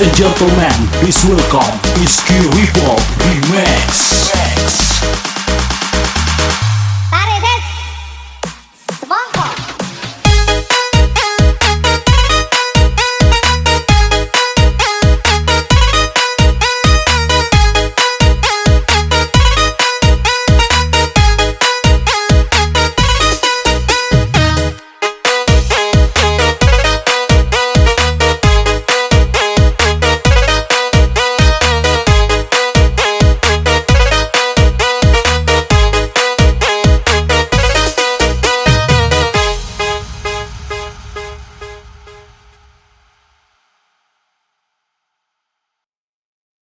and gentlemen, please welcome Iski Report Remix. Remix.